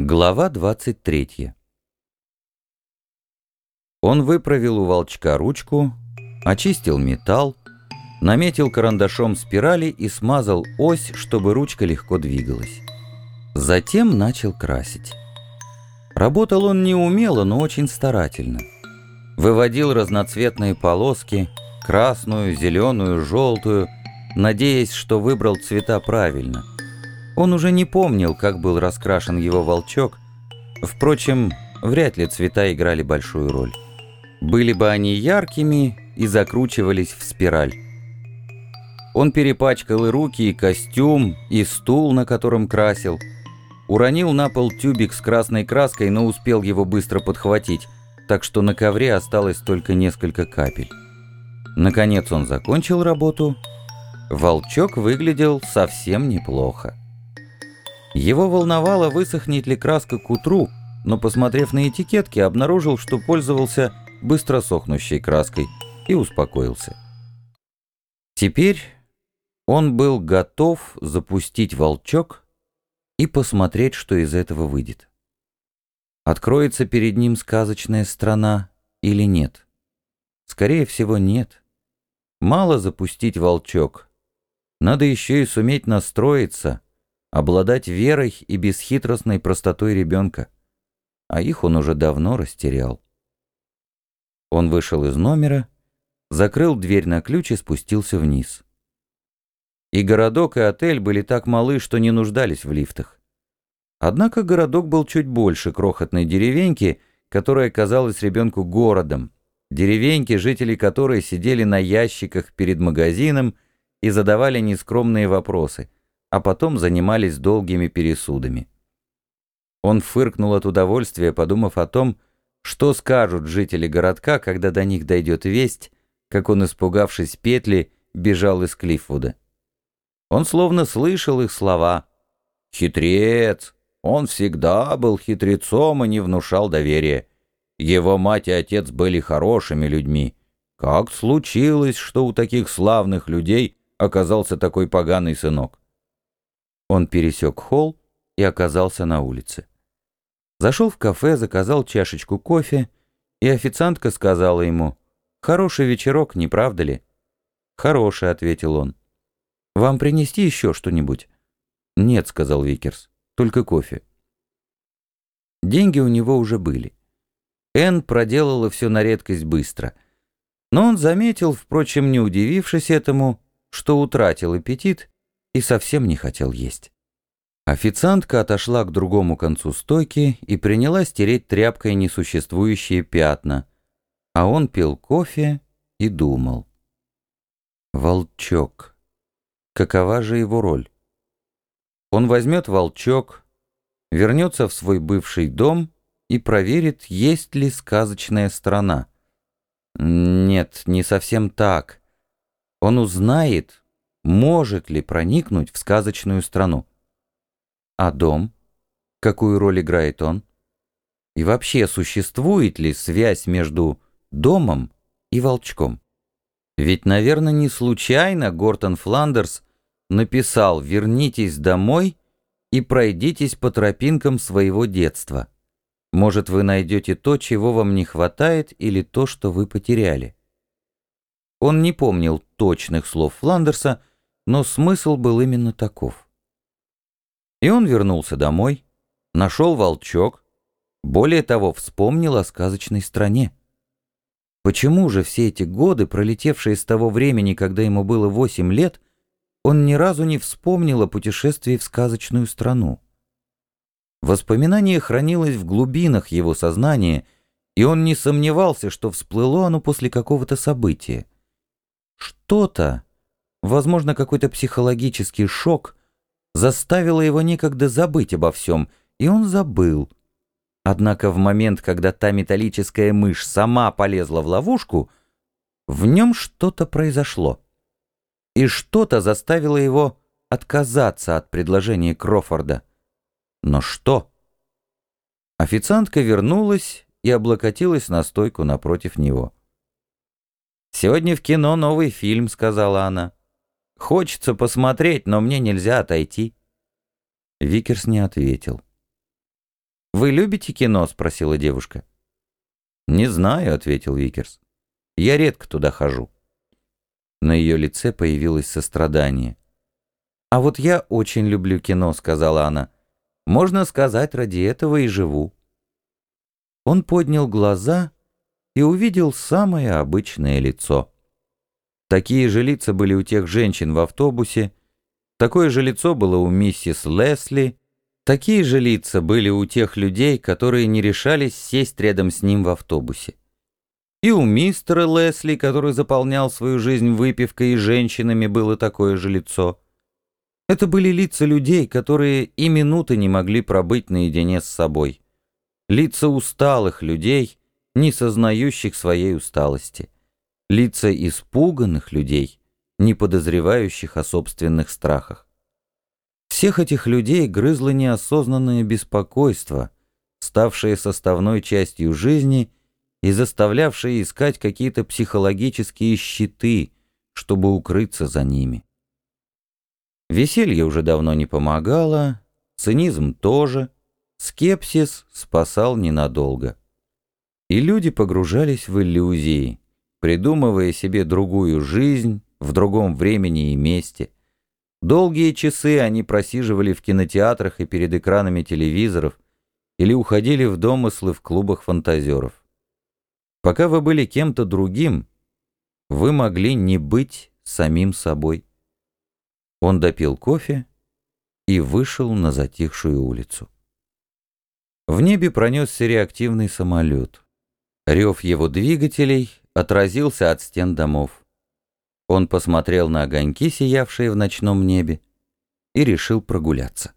Глава 23 Он выправил у волчка ручку, очистил металл, наметил карандашом спирали и смазал ось, чтобы ручка легко двигалась. Затем начал красить. Работал он неумело, но очень старательно. Выводил разноцветные полоски, красную, зеленую, желтую, надеясь, что выбрал цвета правильно – он уже не помнил, как был раскрашен его волчок. Впрочем, вряд ли цвета играли большую роль. Были бы они яркими и закручивались в спираль. Он перепачкал и руки, и костюм, и стул, на котором красил. Уронил на пол тюбик с красной краской, но успел его быстро подхватить, так что на ковре осталось только несколько капель. Наконец он закончил работу. Волчок выглядел совсем неплохо. Его волновало, высохнет ли краска к утру, но, посмотрев на этикетки, обнаружил, что пользовался быстро сохнущей краской и успокоился. Теперь он был готов запустить волчок и посмотреть, что из этого выйдет. Откроется перед ним сказочная страна или нет? Скорее всего, нет. Мало запустить волчок. Надо еще и суметь настроиться — обладать верой и бесхитростной простотой ребенка, а их он уже давно растерял. Он вышел из номера, закрыл дверь на ключ и спустился вниз. И городок, и отель были так малы, что не нуждались в лифтах. Однако городок был чуть больше крохотной деревеньки, которая казалась ребенку городом, деревеньки, жители которой сидели на ящиках перед магазином и задавали нескромные вопросы – а потом занимались долгими пересудами. Он фыркнул от удовольствия, подумав о том, что скажут жители городка, когда до них дойдет весть, как он, испугавшись петли, бежал из Клиффуда. Он словно слышал их слова. «Хитрец! Он всегда был хитрецом и не внушал доверия. Его мать и отец были хорошими людьми. Как случилось, что у таких славных людей оказался такой поганый сынок?» Он пересек холл и оказался на улице. Зашел в кафе, заказал чашечку кофе, и официантка сказала ему, «Хороший вечерок, не правда ли?» «Хороший», — ответил он. «Вам принести еще что-нибудь?» «Нет», — сказал Викерс, — «только кофе». Деньги у него уже были. Энн проделала все на редкость быстро. Но он заметил, впрочем, не удивившись этому, что утратил аппетит и совсем не хотел есть. Официантка отошла к другому концу стойки и принялась тереть тряпкой несуществующие пятна, а он пил кофе и думал. Волчок. Какова же его роль? Он возьмет волчок, вернется в свой бывший дом и проверит, есть ли сказочная страна. Нет, не совсем так. Он узнает, может ли проникнуть в сказочную страну. А дом? Какую роль играет он? И вообще, существует ли связь между домом и волчком? Ведь, наверное, не случайно Гортон Фландерс написал «Вернитесь домой и пройдитесь по тропинкам своего детства». Может, вы найдете то, чего вам не хватает, или то, что вы потеряли. Он не помнил точных слов Фландерса, но смысл был именно таков. И он вернулся домой, нашел волчок, более того, вспомнил о сказочной стране. Почему же все эти годы, пролетевшие с того времени, когда ему было восемь лет, он ни разу не вспомнил о путешествии в сказочную страну? Воспоминание хранилось в глубинах его сознания, и он не сомневался, что всплыло оно после какого-то события. Что-то, возможно, какой-то психологический шок заставило его некогда забыть обо всем, и он забыл. Однако в момент, когда та металлическая мышь сама полезла в ловушку, в нем что-то произошло. И что-то заставило его отказаться от предложения Крофорда. Но что? Официантка вернулась и облокотилась на стойку напротив него. «Сегодня в кино новый фильм», — сказала она. Хочется посмотреть, но мне нельзя отойти. Викерс не ответил. «Вы любите кино?» — спросила девушка. «Не знаю», — ответил Викерс. «Я редко туда хожу». На ее лице появилось сострадание. «А вот я очень люблю кино», — сказала она. «Можно сказать, ради этого и живу». Он поднял глаза и увидел самое обычное лицо. Такие же лица были у тех женщин в автобусе, такое же лицо было у миссис Лесли, такие же лица были у тех людей, которые не решались сесть рядом с ним в автобусе. И у мистера Лесли, который заполнял свою жизнь выпивкой и женщинами, было такое же лицо. Это были лица людей, которые и минуты не могли пробыть наедине с собой. Лица усталых людей, не сознающих своей усталости. Лица испуганных людей, не подозревающих о собственных страхах. Всех этих людей грызло неосознанное беспокойство, ставшее составной частью жизни и заставлявшее искать какие-то психологические щиты, чтобы укрыться за ними. Веселье уже давно не помогало, цинизм тоже, скепсис спасал ненадолго. И люди погружались в иллюзии, придумывая себе другую жизнь в другом времени и месте. Долгие часы они просиживали в кинотеатрах и перед экранами телевизоров или уходили в домыслы в клубах фантазеров. Пока вы были кем-то другим, вы могли не быть самим собой. Он допил кофе и вышел на затихшую улицу. В небе пронесся реактивный самолет. Рев его двигателей отразился от стен домов. Он посмотрел на огоньки, сиявшие в ночном небе, и решил прогуляться.